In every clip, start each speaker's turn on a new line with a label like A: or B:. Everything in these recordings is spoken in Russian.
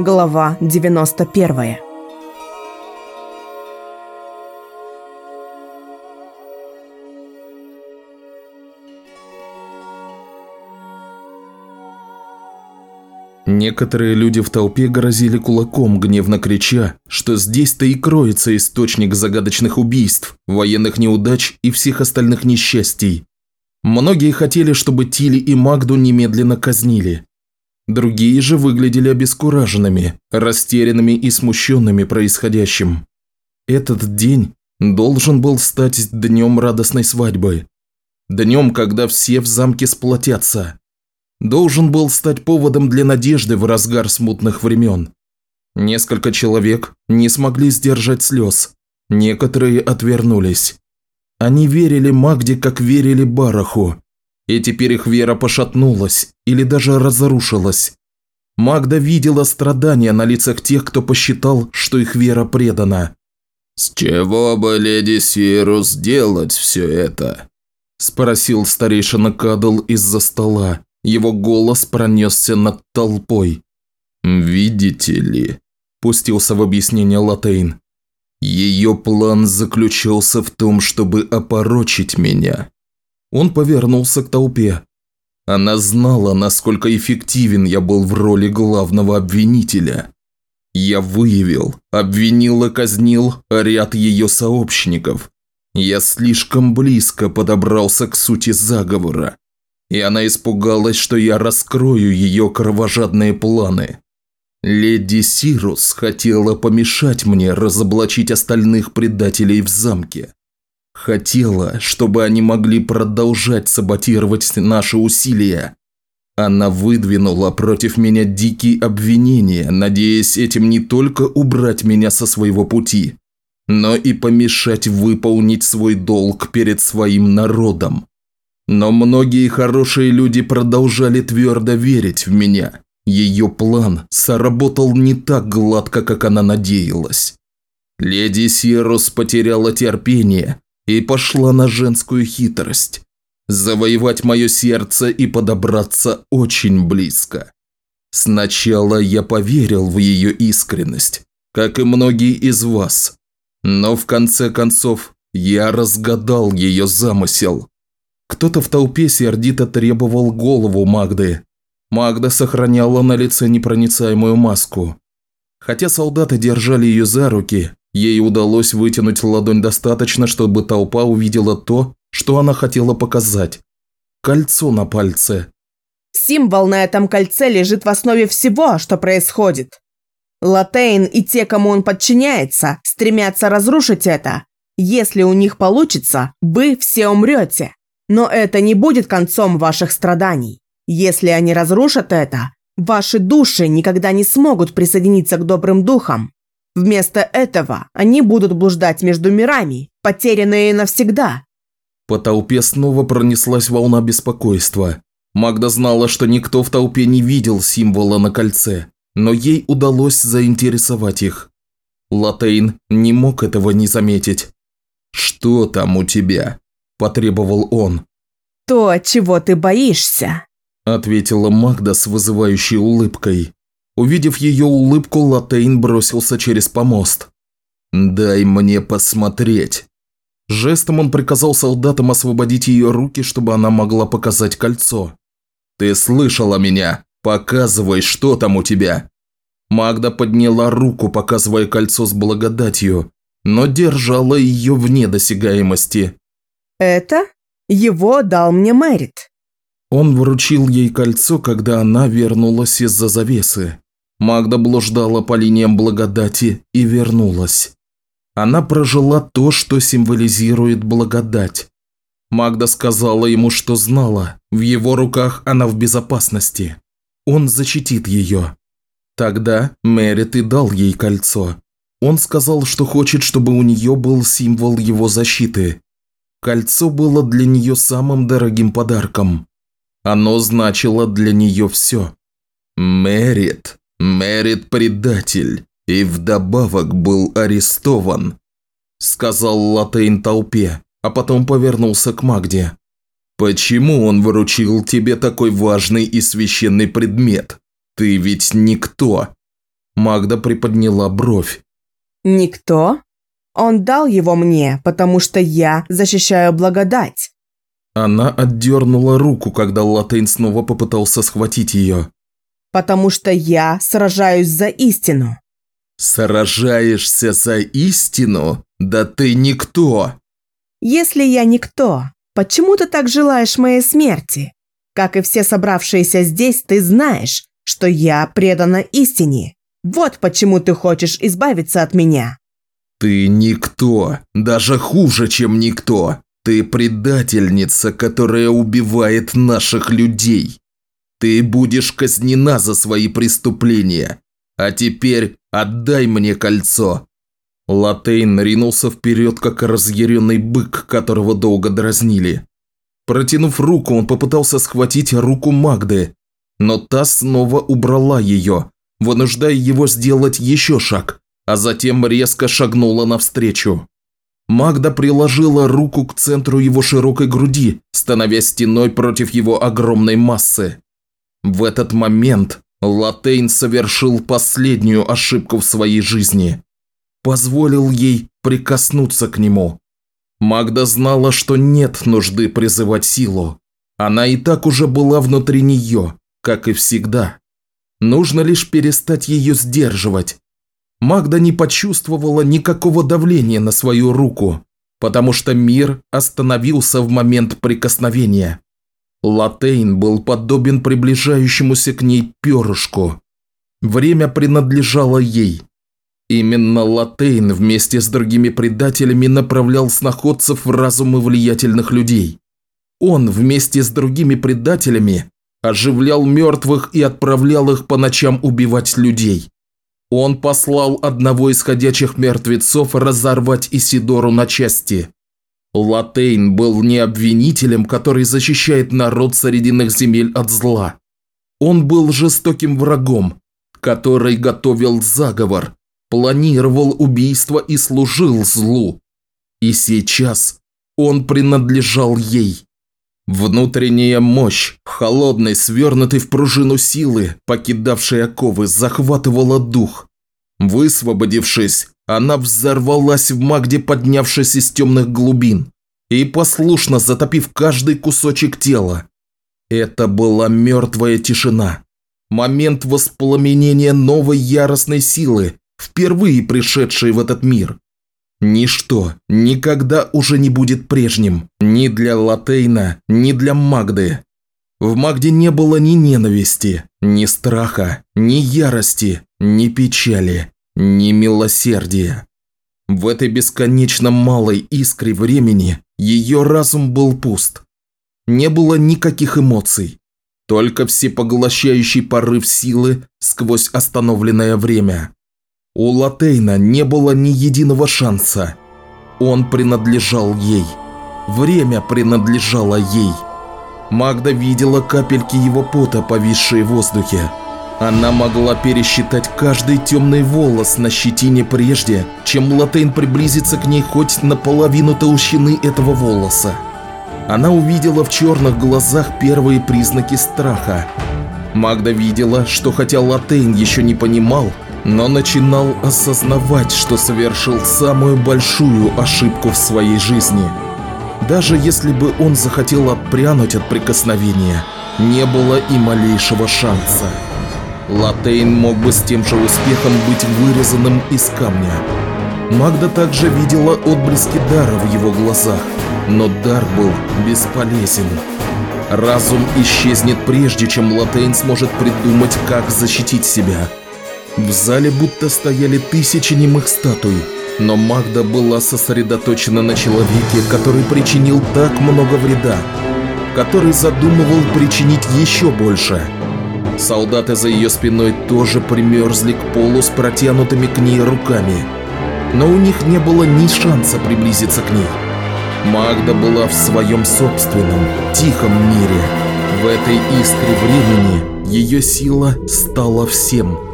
A: Глава 91
B: Некоторые люди в толпе грозили кулаком, гневно крича, что здесь-то и кроется источник загадочных убийств, военных неудач и всех остальных несчастий. Многие хотели, чтобы Тили и Магду немедленно казнили. Другие же выглядели обескураженными, растерянными и смущенными происходящим. Этот день должен был стать днем радостной свадьбы. Днем, когда все в замке сплотятся, должен был стать поводом для надежды в разгар смутных времен. Несколько человек не смогли сдержать слез, некоторые отвернулись. Они верили Магде, как верили Бараху, и теперь их вера пошатнулась или даже разрушилась. Магда видела страдания на лицах тех, кто посчитал, что их вера предана.
C: «С чего бы леди Сирус делать все это?»
B: – спросил старейшина Кадл из-за стола. Его голос пронесся над толпой.
C: «Видите ли?» – пустился в объяснение Латейн. «Ее план заключался в том, чтобы опорочить меня».
B: Он повернулся к толпе. Она знала, насколько эффективен я был в роли главного обвинителя. Я выявил, обвинил и казнил ряд ее сообщников. Я слишком близко подобрался к сути заговора и она испугалась, что я раскрою ее кровожадные планы. Леди Сирус хотела помешать мне разоблачить остальных предателей в замке. Хотела, чтобы они могли продолжать саботировать наши усилия. Она выдвинула против меня дикие обвинения, надеясь этим не только убрать меня со своего пути, но и помешать выполнить свой долг перед своим народом. Но многие хорошие люди продолжали твердо верить в меня. Ее план сработал не так гладко, как она надеялась. Леди Сирус потеряла терпение и пошла на женскую хитрость. Завоевать мое сердце и подобраться очень близко. Сначала я поверил в ее искренность, как и многие из вас. Но в конце концов я разгадал ее замысел. Кто-то в толпе сердито требовал голову Магды. Магда сохраняла на лице непроницаемую маску. Хотя солдаты держали ее за руки, ей удалось вытянуть ладонь достаточно, чтобы толпа увидела то, что она хотела показать. Кольцо на пальце.
A: Символ на этом кольце лежит в основе всего, что происходит. Латейн и те, кому он подчиняется, стремятся разрушить это. Если у них получится, вы все умрете. Но это не будет концом ваших страданий. Если они разрушат это, ваши души никогда не смогут присоединиться к добрым духам. Вместо этого они будут блуждать между мирами, потерянные навсегда.
B: По толпе снова пронеслась волна беспокойства. Магда знала, что никто в толпе не видел символа на кольце, но ей удалось заинтересовать их. Латейн не мог этого не заметить. «Что там у тебя?» – потребовал он.
A: «То, чего ты боишься», –
B: ответила Магда с вызывающей улыбкой. Увидев ее улыбку, Латейн бросился через помост. «Дай мне посмотреть». Жестом он приказал солдатам освободить ее руки, чтобы она могла показать кольцо. «Ты слышала меня? Показывай, что там у тебя!» Магда подняла руку, показывая кольцо с благодатью, но держала ее вне досягаемости.
A: «Это? Его дал мне Мэрит».
B: Он вручил ей кольцо, когда она вернулась из-за завесы. Магда блуждала по линиям благодати и вернулась. Она прожила то, что символизирует благодать. Магда сказала ему, что знала, в его руках она в безопасности. Он защитит ее. Тогда Мэрит и дал ей кольцо. Он сказал, что хочет, чтобы у нее был символ его защиты. Кольцо было для нее самым дорогим подарком. Оно значило для нее все. Мэрит, Мэрит предатель, и вдобавок был арестован, сказал Латейн толпе, а потом повернулся к Магде. Почему он выручил тебе такой важный и священный предмет? Ты ведь никто. Магда приподняла бровь.
A: «Никто? Он дал его мне, потому что я защищаю благодать».
B: Она отдернула руку, когда Латейн снова попытался схватить ее.
A: «Потому что я сражаюсь за истину».
B: «Сражаешься за истину? Да ты никто!»
A: «Если я никто, почему ты так желаешь моей смерти? Как и все собравшиеся здесь, ты знаешь, что я предана истине. Вот почему ты хочешь избавиться от меня».
B: «Ты никто, даже хуже, чем никто. Ты предательница, которая убивает наших людей. Ты будешь казнена за свои преступления. А теперь отдай мне кольцо». Латейн ринулся вперед, как разъяренный бык, которого долго дразнили. Протянув руку, он попытался схватить руку Магды, но та снова убрала ее, вынуждая его сделать еще шаг, а затем резко шагнула навстречу. Магда приложила руку к центру его широкой груди, становясь стеной против его огромной массы. В этот момент Латейн совершил последнюю ошибку в своей жизни. Позволил ей прикоснуться к нему. Магда знала, что нет нужды призывать силу. Она и так уже была внутри нее, как и всегда. Нужно лишь перестать ее сдерживать. Магда не почувствовала никакого давления на свою руку, потому что мир остановился в момент прикосновения. Латейн был подобен приближающемуся к ней перышку. Время принадлежало ей. Именно Латейн вместе с другими предателями направлял сноходцев в разумы влиятельных людей. Он вместе с другими предателями оживлял мертвых и отправлял их по ночам убивать людей. Он послал одного из ходячих мертвецов разорвать Исидору на части. Латейн был не обвинителем, который защищает народ Срединных земель от зла. Он был жестоким врагом, который готовил заговор, планировал убийство и служил злу. И сейчас он принадлежал ей. Внутренняя мощь, холодной, свернутой в пружину силы, покидавшей оковы, захватывала дух. Высвободившись, она взорвалась в Магде, поднявшись из темных глубин, и послушно затопив каждый кусочек тела. Это была мертвая тишина. Момент воспламенения новой яростной силы, впервые пришедшей в этот мир. Ничто никогда уже не будет прежним ни для Латейна, ни для Магды. В Магде не было ни ненависти, ни страха, ни ярости, ни печали, ни милосердия. В этой бесконечно малой искре времени ее разум был пуст. Не было никаких эмоций, только всепоглощающий порыв силы сквозь остановленное время. У Латейна не было ни единого шанса. Он принадлежал ей. Время принадлежало ей. Магда видела капельки его пота, повисшие в воздухе. Она могла пересчитать каждый темный волос на щетине прежде, чем Латейн приблизится к ней хоть наполовину толщины этого волоса. Она увидела в черных глазах первые признаки страха. Магда видела, что хотя Латейн еще не понимал, но начинал осознавать, что совершил самую большую ошибку в своей жизни. Даже если бы он захотел отпрянуть от прикосновения, не было и малейшего шанса. Латейн мог бы с тем же успехом быть вырезанным из камня. Магда также видела отблески дара в его глазах, но дар был бесполезен. Разум исчезнет прежде, чем Латейн сможет придумать, как защитить себя – в зале будто стояли тысячи немых статуй, но Магда была сосредоточена на человеке, который причинил так много вреда, который задумывал причинить еще больше. Солдаты за ее спиной тоже примерзли к полу с протянутыми к ней руками, но у них не было ни шанса приблизиться к ней. Магда была в своем собственном, тихом мире. В этой искре времени ее сила стала всем –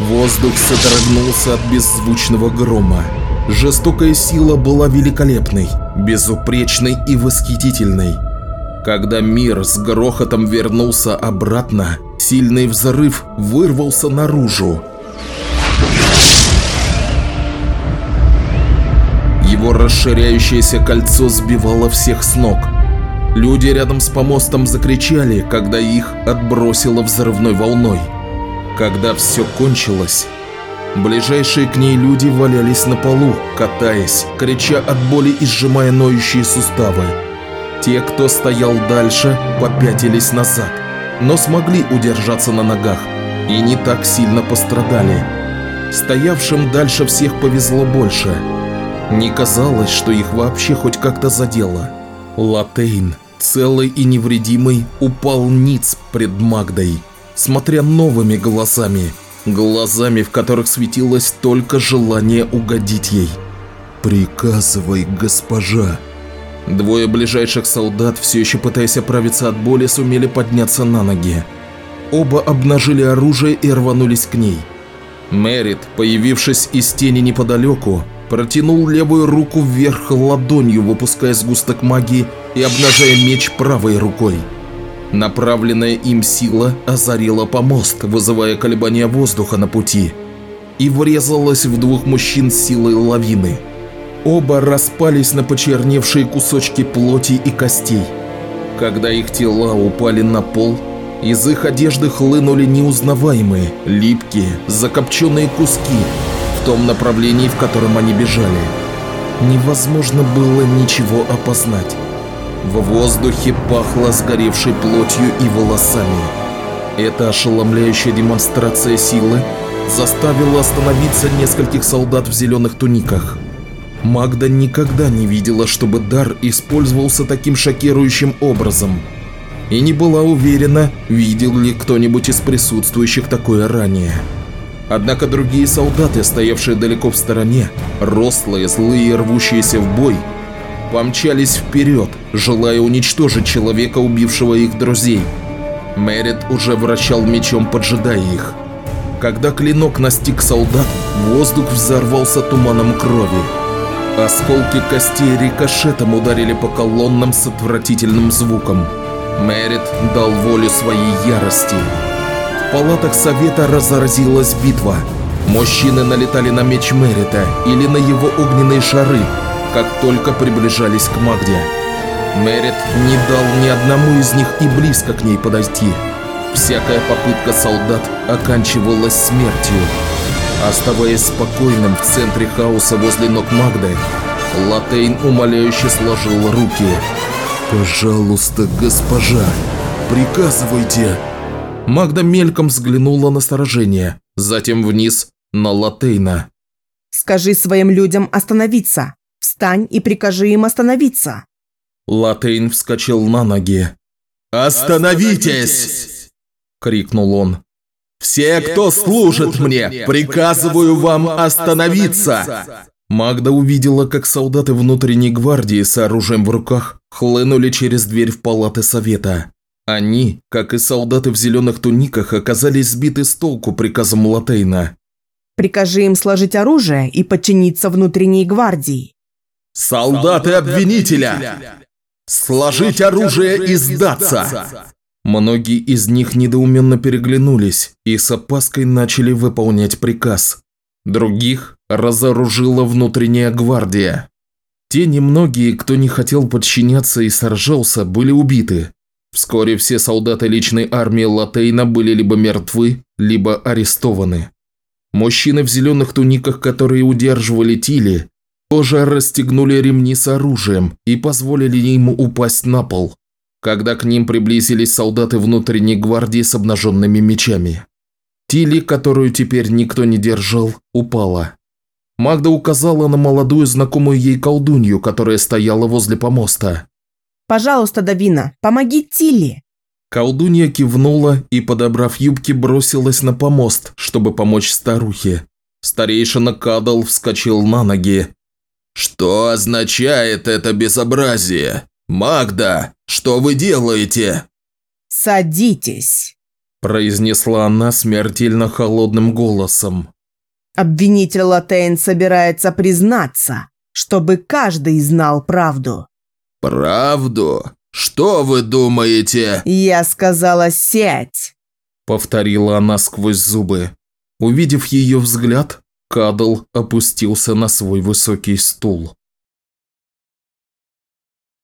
B: Воздух содрогнулся от беззвучного грома. Жестокая сила была великолепной, безупречной и восхитительной. Когда мир с грохотом вернулся обратно, сильный взрыв вырвался наружу. Его расширяющееся кольцо сбивало всех с ног. Люди рядом с помостом закричали, когда их отбросило взрывной волной. Когда все кончилось, ближайшие к ней люди валялись на полу, катаясь, крича от боли и сжимая ноющие суставы. Те, кто стоял дальше, попятились назад, но смогли удержаться на ногах и не так сильно пострадали. Стоявшим дальше всех повезло больше. Не казалось, что их вообще хоть как-то задело. Латейн, целый и невредимый, упал ниц пред Магдой, смотря новыми глазами, глазами, в которых светилось только желание угодить ей. «Приказывай, госпожа!» Двое ближайших солдат, все еще пытаясь оправиться от боли, сумели подняться на ноги. Оба обнажили оружие и рванулись к ней. Мэрит, появившись из тени неподалеку, протянул левую руку вверх ладонью, выпуская сгусток магии и обнажая меч правой рукой. Направленная им сила озарила помост, вызывая колебания воздуха на пути, и врезалась в двух мужчин силой лавины. Оба распались на почерневшие кусочки плоти и костей. Когда их тела упали на пол, из их одежды хлынули неузнаваемые, липкие, закопченные куски в том направлении, в котором они бежали. Невозможно было ничего опознать. В воздухе пахло сгоревшей плотью и волосами. Эта ошеломляющая демонстрация силы заставила остановиться нескольких солдат в зеленых туниках. Магда никогда не видела, чтобы дар использовался таким шокирующим образом – и не была уверена, видел ли кто-нибудь из присутствующих такое ранее. Однако другие солдаты, стоявшие далеко в стороне, рослые, злые рвущиеся в бой, помчались вперед, желая уничтожить человека, убившего их друзей. Мэрит уже вращал мечом, поджидая их. Когда клинок настиг солдат, воздух взорвался туманом крови. Осколки костей рикошетом ударили по колоннам с отвратительным звуком. Мэрит дал волю своей ярости. В палатах совета разразилась битва. Мужчины налетали на меч Мэрита или на его огненные шары, как только приближались к Магде. Мэрит не дал ни одному из них и близко к ней подойти. Всякая попытка солдат оканчивалась смертью. Оставаясь спокойным в центре хаоса возле ног Магды, Латейн умоляюще сложил руки – «Пожалуйста, госпожа, приказывайте!» Магда мельком взглянула на сторожение, затем вниз на Латейна.
A: «Скажи своим людям остановиться. Встань и прикажи им остановиться».
B: Латейн вскочил на ноги. «Остановитесь!» – крикнул он. «Все, кто служит мне, приказываю вам остановиться!» Магда увидела, как солдаты внутренней гвардии с оружием в руках хлынули через дверь в палаты совета. Они, как и солдаты в зеленых туниках, оказались сбиты с толку приказом Латейна.
A: «Прикажи им сложить оружие и подчиниться внутренней гвардии».
B: «Солдаты обвинителя! Сложить оружие и сдаться!» Многие из них недоуменно переглянулись и с опаской начали выполнять приказ. Других разоружила внутренняя гвардия. Те немногие, кто не хотел подчиняться и сражался, были убиты. Вскоре все солдаты личной армии Латейна были либо мертвы, либо арестованы. Мужчины в зеленых туниках, которые удерживали Тили, тоже расстегнули ремни с оружием и позволили ему упасть на пол, когда к ним приблизились солдаты внутренней гвардии с обнаженными мечами. Тили, которую теперь никто не держал, упала. Магда указала на молодую знакомую ей колдунью, которая стояла возле помоста.
A: «Пожалуйста, Давина, помоги Тилли!»
B: Колдунья кивнула и, подобрав юбки, бросилась на помост, чтобы помочь старухе. Старейшина Кадал вскочил на ноги. «Что означает это безобразие? Магда, что вы делаете?»
A: «Садитесь!»
B: произнесла она смертельно холодным голосом.
A: Обвинитель Латейн собирается признаться, чтобы каждый знал правду.
B: «Правду? Что вы думаете?»
A: «Я сказала, сядь!»
B: Повторила она сквозь зубы. Увидев ее взгляд, Кадл опустился на свой высокий стул.